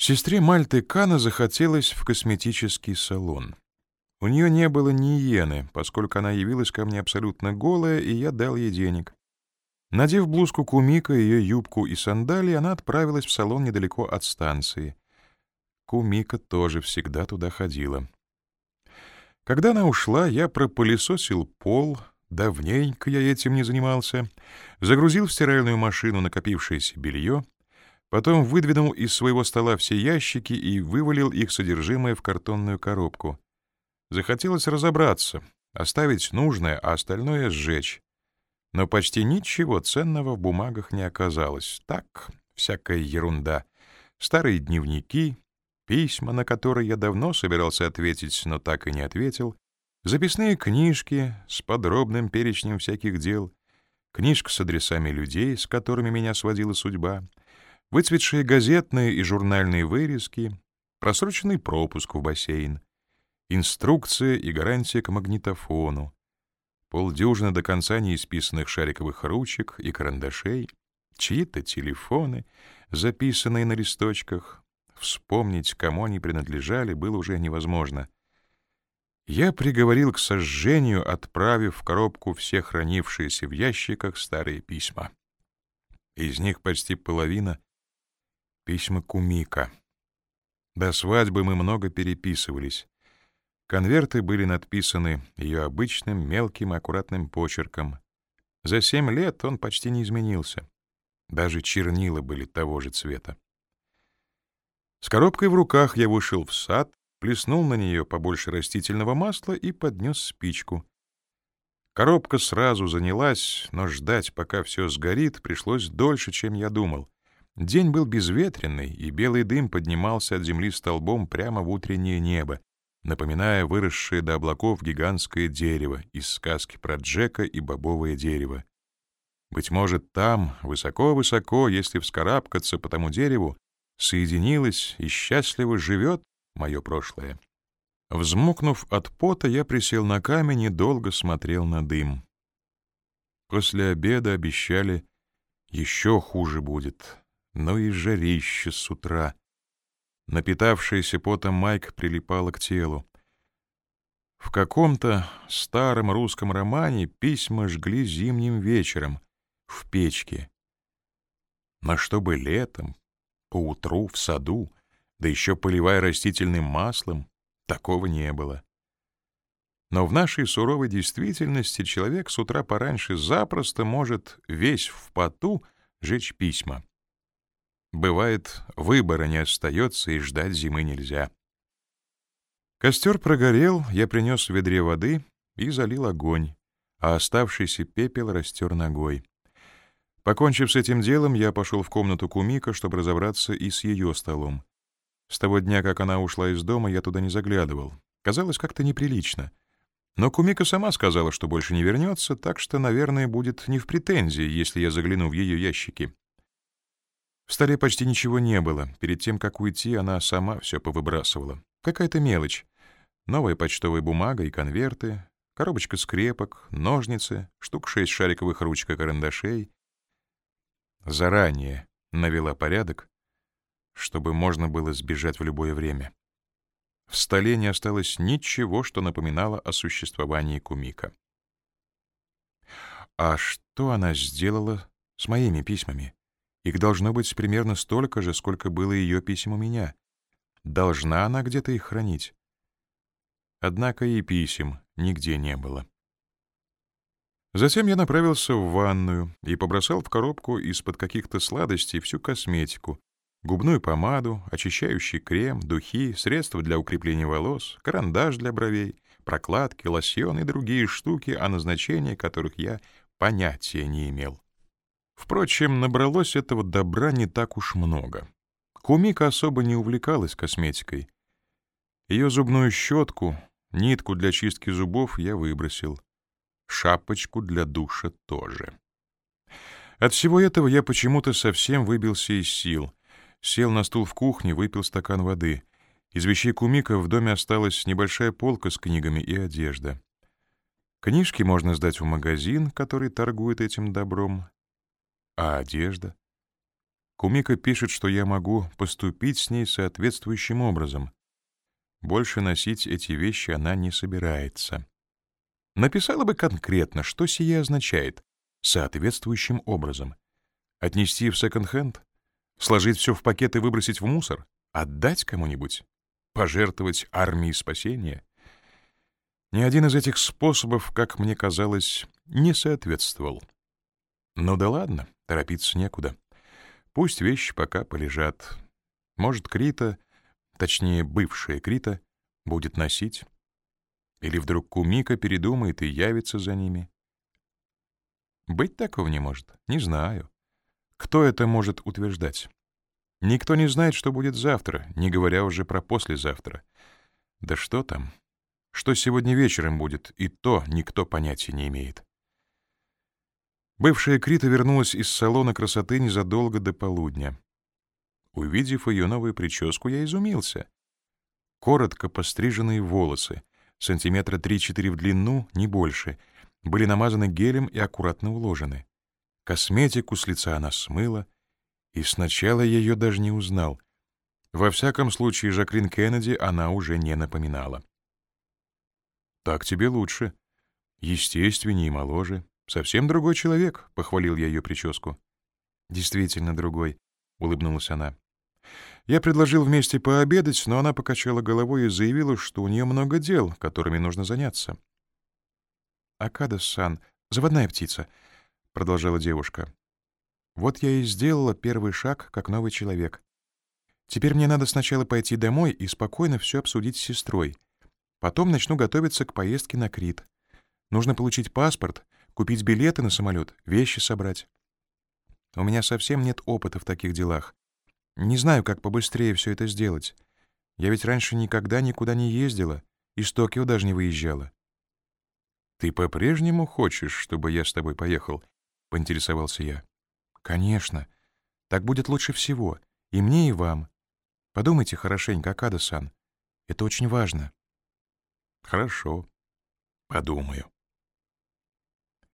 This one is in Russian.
Сестре Мальты Кана захотелось в косметический салон. У нее не было ни иены, поскольку она явилась ко мне абсолютно голая, и я дал ей денег. Надев блузку Кумика, ее юбку и сандалии, она отправилась в салон недалеко от станции. Кумика тоже всегда туда ходила. Когда она ушла, я пропылесосил пол, давненько я этим не занимался, загрузил в стиральную машину накопившееся белье — Потом выдвинул из своего стола все ящики и вывалил их содержимое в картонную коробку. Захотелось разобраться, оставить нужное, а остальное сжечь. Но почти ничего ценного в бумагах не оказалось. Так, всякая ерунда. Старые дневники, письма, на которые я давно собирался ответить, но так и не ответил, записные книжки с подробным перечнем всяких дел, книжка с адресами людей, с которыми меня сводила судьба — выцветшие газетные и журнальные вырезки, просроченный пропуск в бассейн, инструкция и гарантия к магнитофону, полдюжины до конца неисписанных шариковых ручек и карандашей, чьи-то телефоны, записанные на листочках. Вспомнить, кому они принадлежали, было уже невозможно. Я приговорил к сожжению, отправив в коробку все хранившиеся в ящиках старые письма. Из них почти половина Письма Кумика. До свадьбы мы много переписывались. Конверты были надписаны ее обычным мелким аккуратным почерком. За семь лет он почти не изменился. Даже чернила были того же цвета. С коробкой в руках я вышел в сад, плеснул на нее побольше растительного масла и поднес спичку. Коробка сразу занялась, но ждать, пока все сгорит, пришлось дольше, чем я думал. День был безветренный, и белый дым поднимался от земли столбом прямо в утреннее небо, напоминая выросшее до облаков гигантское дерево из сказки про Джека и бобовое дерево. Быть может, там, высоко-высоко, если вскарабкаться по тому дереву, соединилось и счастливо живет мое прошлое. Взмокнув от пота, я присел на камень и долго смотрел на дым. После обеда обещали, еще хуже будет но и жарище с утра. Напитавшаяся потом майка прилипала к телу. В каком-то старом русском романе письма жгли зимним вечером в печке. Но чтобы летом, поутру в саду, да еще поливая растительным маслом, такого не было. Но в нашей суровой действительности человек с утра пораньше запросто может весь в поту жечь письма. Бывает, выбора не остается, и ждать зимы нельзя. Костер прогорел, я принес в ведре воды и залил огонь, а оставшийся пепел растер ногой. Покончив с этим делом, я пошел в комнату Кумика, чтобы разобраться и с ее столом. С того дня, как она ушла из дома, я туда не заглядывал. Казалось как-то неприлично. Но Кумика сама сказала, что больше не вернется, так что, наверное, будет не в претензии, если я загляну в ее ящики. Столе почти ничего не было. Перед тем, как уйти, она сама все повыбрасывала. Какая-то мелочь. Новая почтовая бумага и конверты, коробочка скрепок, ножницы, штук шесть шариковых ручек и карандашей. Заранее навела порядок, чтобы можно было сбежать в любое время. В столе не осталось ничего, что напоминало о существовании Кумика. А что она сделала с моими письмами? Их должно быть примерно столько же, сколько было ее писем у меня. Должна она где-то их хранить. Однако и писем нигде не было. Затем я направился в ванную и побросал в коробку из-под каких-то сладостей всю косметику, губную помаду, очищающий крем, духи, средства для укрепления волос, карандаш для бровей, прокладки, лосьон и другие штуки, о назначении которых я понятия не имел. Впрочем, набралось этого добра не так уж много. Кумика особо не увлекалась косметикой. Ее зубную щетку, нитку для чистки зубов я выбросил. Шапочку для душа тоже. От всего этого я почему-то совсем выбился из сил. Сел на стул в кухне, выпил стакан воды. Из вещей Кумика в доме осталась небольшая полка с книгами и одежда. Книжки можно сдать в магазин, который торгует этим добром. А одежда? Кумика пишет, что я могу поступить с ней соответствующим образом. Больше носить эти вещи она не собирается. Написала бы конкретно, что сие означает соответствующим образом. Отнести в секонд-хенд? Сложить все в пакет и выбросить в мусор? Отдать кому-нибудь? Пожертвовать армии спасения? Ни один из этих способов, как мне казалось, не соответствовал. Ну да ладно, торопиться некуда. Пусть вещи пока полежат. Может, Крита, точнее, бывшая Крита, будет носить. Или вдруг Кумика передумает и явится за ними. Быть такого не может, не знаю. Кто это может утверждать? Никто не знает, что будет завтра, не говоря уже про послезавтра. Да что там? Что сегодня вечером будет, и то никто понятия не имеет. Бывшая Крита вернулась из салона красоты незадолго до полудня. Увидев ее новую прическу, я изумился. Коротко постриженные волосы, сантиметра 3-4 в длину, не больше, были намазаны гелем и аккуратно уложены. Косметику с лица она смыла, и сначала я ее даже не узнал. Во всяком случае, Жаклин Кеннеди она уже не напоминала. «Так тебе лучше. Естественнее и моложе. «Совсем другой человек», — похвалил я ее прическу. «Действительно другой», — улыбнулась она. Я предложил вместе пообедать, но она покачала головой и заявила, что у нее много дел, которыми нужно заняться. «Акада-сан, заводная птица», — продолжала девушка. «Вот я и сделала первый шаг, как новый человек. Теперь мне надо сначала пойти домой и спокойно все обсудить с сестрой. Потом начну готовиться к поездке на Крит. Нужно получить паспорт — Купить билеты на самолет, вещи собрать. У меня совсем нет опыта в таких делах. Не знаю, как побыстрее все это сделать. Я ведь раньше никогда никуда не ездила, из Токио даже не выезжала. «Ты по-прежнему хочешь, чтобы я с тобой поехал?» — поинтересовался я. «Конечно. Так будет лучше всего. И мне, и вам. Подумайте хорошенько, Акада-сан. Это очень важно». «Хорошо. Подумаю».